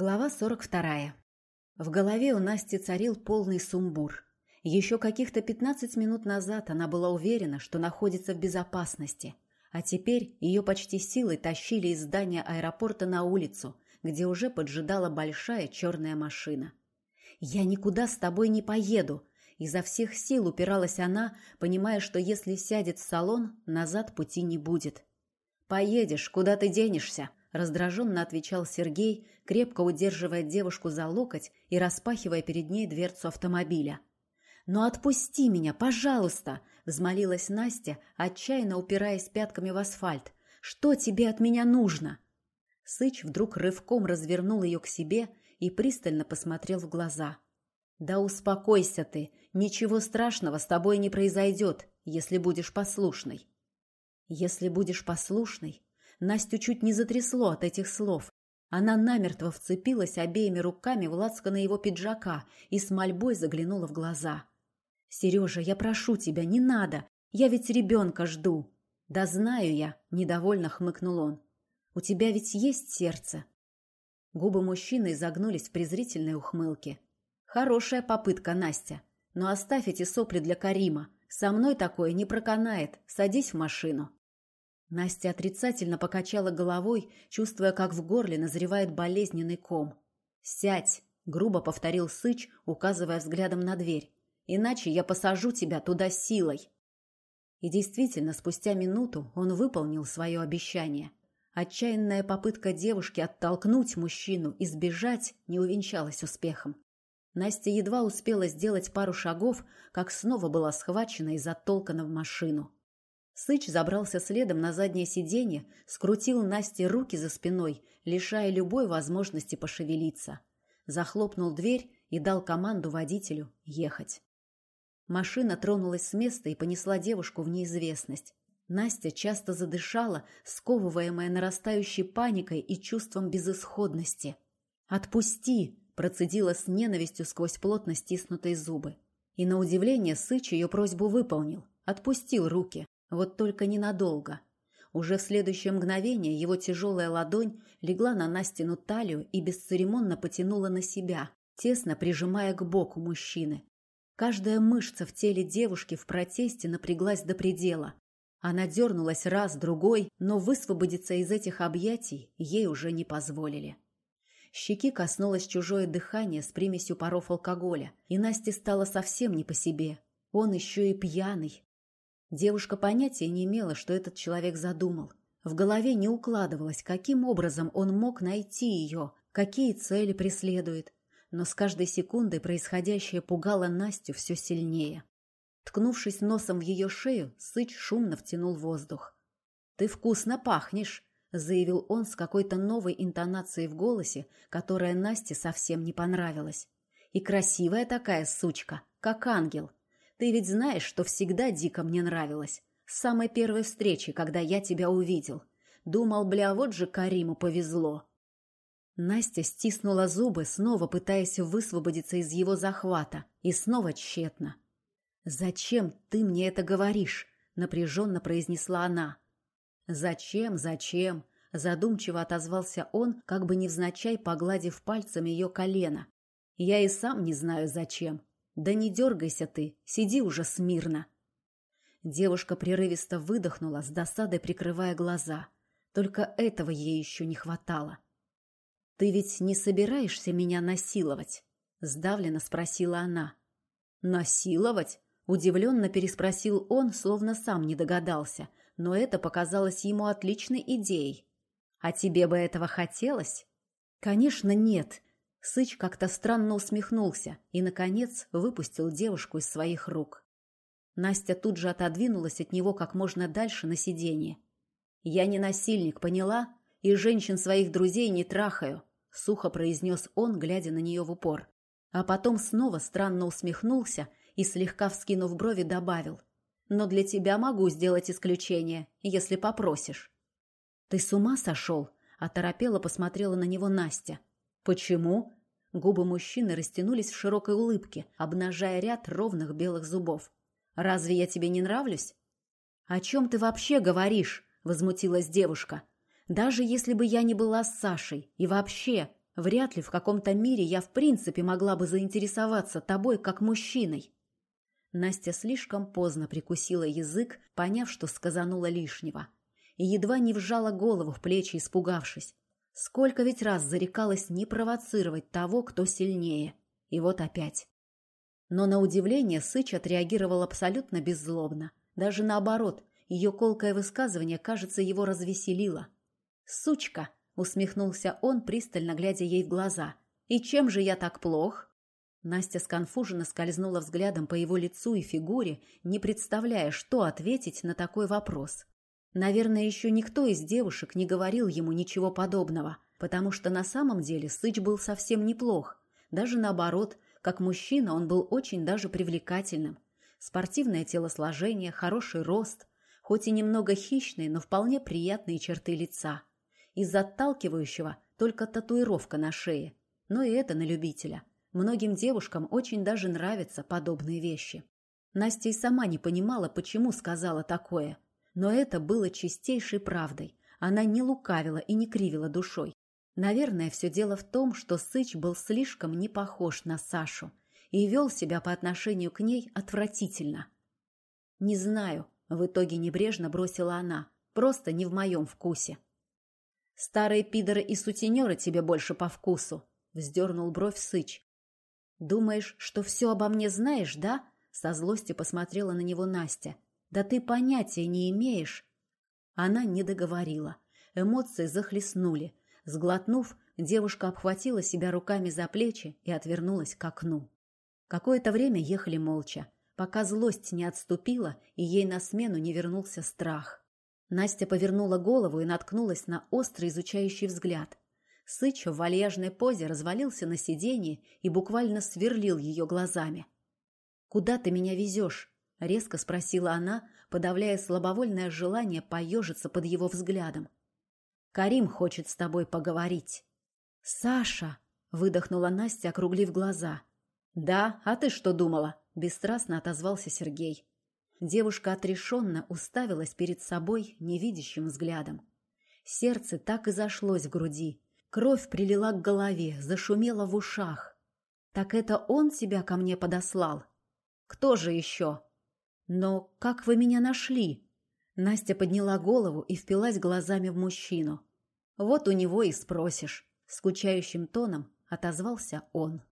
Глава 42. В голове у Насти царил полный сумбур. Еще каких-то 15 минут назад она была уверена, что находится в безопасности, а теперь ее почти силой тащили из здания аэропорта на улицу, где уже поджидала большая черная машина. «Я никуда с тобой не поеду!» Изо всех сил упиралась она, понимая, что если сядет в салон, назад пути не будет. «Поедешь, куда ты денешься?» Раздраженно отвечал Сергей, крепко удерживая девушку за локоть и распахивая перед ней дверцу автомобиля. «Ну отпусти меня, пожалуйста!» — взмолилась Настя, отчаянно упираясь пятками в асфальт. «Что тебе от меня нужно?» Сыч вдруг рывком развернул ее к себе и пристально посмотрел в глаза. «Да успокойся ты, ничего страшного с тобой не произойдет, если будешь послушной». «Если будешь послушной, Настю чуть не затрясло от этих слов. Она намертво вцепилась обеими руками в лацканы его пиджака и с мольбой заглянула в глаза. «Сережа, я прошу тебя, не надо! Я ведь ребенка жду!» «Да знаю я!» – недовольно хмыкнул он. «У тебя ведь есть сердце?» Губы мужчины изогнулись в презрительной ухмылке. «Хорошая попытка, Настя. Но оставь эти сопли для Карима. Со мной такое не проканает. Садись в машину». Настя отрицательно покачала головой, чувствуя, как в горле назревает болезненный ком. «Сядь!» — грубо повторил Сыч, указывая взглядом на дверь. «Иначе я посажу тебя туда силой!» И действительно, спустя минуту он выполнил свое обещание. Отчаянная попытка девушки оттолкнуть мужчину и сбежать не увенчалась успехом. Настя едва успела сделать пару шагов, как снова была схвачена и затолкана в машину. Сыч забрался следом на заднее сиденье, скрутил Насте руки за спиной, лишая любой возможности пошевелиться. Захлопнул дверь и дал команду водителю ехать. Машина тронулась с места и понесла девушку в неизвестность. Настя часто задышала, сковываемая нарастающей паникой и чувством безысходности. «Отпусти!» – процедила с ненавистью сквозь плотно стиснутые зубы. И на удивление Сыч ее просьбу выполнил, отпустил руки. Вот только ненадолго. Уже в следующее мгновение его тяжелая ладонь легла на Настину талию и бесцеремонно потянула на себя, тесно прижимая к боку мужчины. Каждая мышца в теле девушки в протесте напряглась до предела. Она дернулась раз, другой, но высвободиться из этих объятий ей уже не позволили. Щеки коснулось чужое дыхание с примесью паров алкоголя, и Насте стало совсем не по себе. Он еще и пьяный, Девушка понятия не имела, что этот человек задумал. В голове не укладывалось, каким образом он мог найти ее, какие цели преследует. Но с каждой секундой происходящее пугало Настю все сильнее. Ткнувшись носом в ее шею, Сыч шумно втянул воздух. «Ты вкусно пахнешь!» — заявил он с какой-то новой интонацией в голосе, которая Насте совсем не понравилась. «И красивая такая сучка, как ангел!» Ты ведь знаешь, что всегда дико мне нравилось. С самой первой встречи, когда я тебя увидел. Думал, бля, вот же Кариму повезло. Настя стиснула зубы, снова пытаясь высвободиться из его захвата, и снова тщетно. «Зачем ты мне это говоришь?» — напряженно произнесла она. «Зачем, зачем?» — задумчиво отозвался он, как бы невзначай погладив пальцем ее колено. «Я и сам не знаю, зачем. «Да не дергайся ты, сиди уже смирно!» Девушка прерывисто выдохнула, с досадой прикрывая глаза. Только этого ей еще не хватало. «Ты ведь не собираешься меня насиловать?» — сдавленно спросила она. «Насиловать?» — удивленно переспросил он, словно сам не догадался, но это показалось ему отличной идеей. «А тебе бы этого хотелось?» «Конечно, нет», Сыч как-то странно усмехнулся и, наконец, выпустил девушку из своих рук. Настя тут же отодвинулась от него как можно дальше на сиденье. «Я не насильник, поняла? И женщин своих друзей не трахаю», — сухо произнес он, глядя на нее в упор. А потом снова странно усмехнулся и, слегка вскинув брови, добавил. «Но для тебя могу сделать исключение, если попросишь». «Ты с ума сошел?» — оторопела посмотрела на него Настя. «Почему?» Губы мужчины растянулись в широкой улыбке, обнажая ряд ровных белых зубов. «Разве я тебе не нравлюсь?» «О чем ты вообще говоришь?» — возмутилась девушка. «Даже если бы я не была с Сашей. И вообще, Вряд ли в каком-то мире я в принципе могла бы заинтересоваться тобой как мужчиной. Настя слишком поздно прикусила язык, поняв, что сказанула лишнего. И едва не вжала голову в плечи, испугавшись. Сколько ведь раз зарекалась не провоцировать того, кто сильнее. И вот опять. Но на удивление Сыч отреагировал абсолютно беззлобно. Даже наоборот, ее колкое высказывание, кажется, его развеселило. «Сучка!» Усмехнулся он, пристально глядя ей в глаза. «И чем же я так плох?» Настя сконфуженно скользнула взглядом по его лицу и фигуре, не представляя, что ответить на такой вопрос. Наверное, еще никто из девушек не говорил ему ничего подобного, потому что на самом деле Сыч был совсем неплох. Даже наоборот, как мужчина он был очень даже привлекательным. Спортивное телосложение, хороший рост, хоть и немного хищные, но вполне приятные черты лица – из отталкивающего только татуировка на шее. Но и это на любителя. Многим девушкам очень даже нравятся подобные вещи. Настя и сама не понимала, почему сказала такое. Но это было чистейшей правдой. Она не лукавила и не кривила душой. Наверное, все дело в том, что Сыч был слишком не похож на Сашу и вел себя по отношению к ней отвратительно. «Не знаю», — в итоге небрежно бросила она, — «просто не в моем вкусе». Старые пидоры и сутенеры тебе больше по вкусу, — вздернул бровь Сыч. Думаешь, что все обо мне знаешь, да? Со злости посмотрела на него Настя. Да ты понятия не имеешь. Она не договорила. Эмоции захлестнули. Сглотнув, девушка обхватила себя руками за плечи и отвернулась к окну. Какое-то время ехали молча, пока злость не отступила и ей на смену не вернулся страх. Настя повернула голову и наткнулась на острый изучающий взгляд. Сыч в вальяжной позе развалился на сиденье и буквально сверлил ее глазами. «Куда ты меня везешь?» — резко спросила она, подавляя слабовольное желание поежиться под его взглядом. «Карим хочет с тобой поговорить». «Саша!» — выдохнула Настя, округлив глаза. «Да, а ты что думала?» — бесстрастно отозвался Сергей. Девушка отрешенно уставилась перед собой невидящим взглядом. Сердце так и зашлось в груди. Кровь прилила к голове, зашумела в ушах. «Так это он тебя ко мне подослал?» «Кто же еще?» «Но как вы меня нашли?» Настя подняла голову и впилась глазами в мужчину. «Вот у него и спросишь», — скучающим тоном отозвался он.